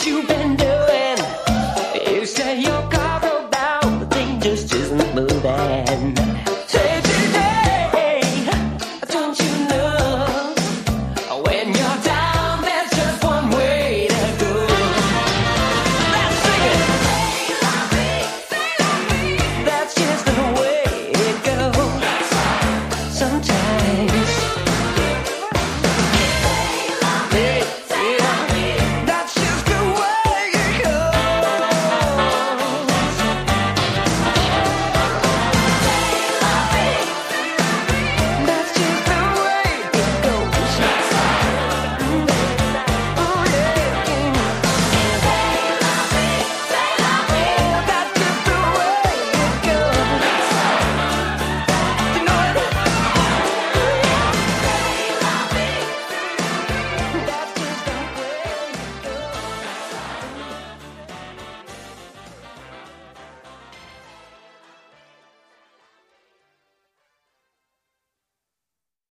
you, baby.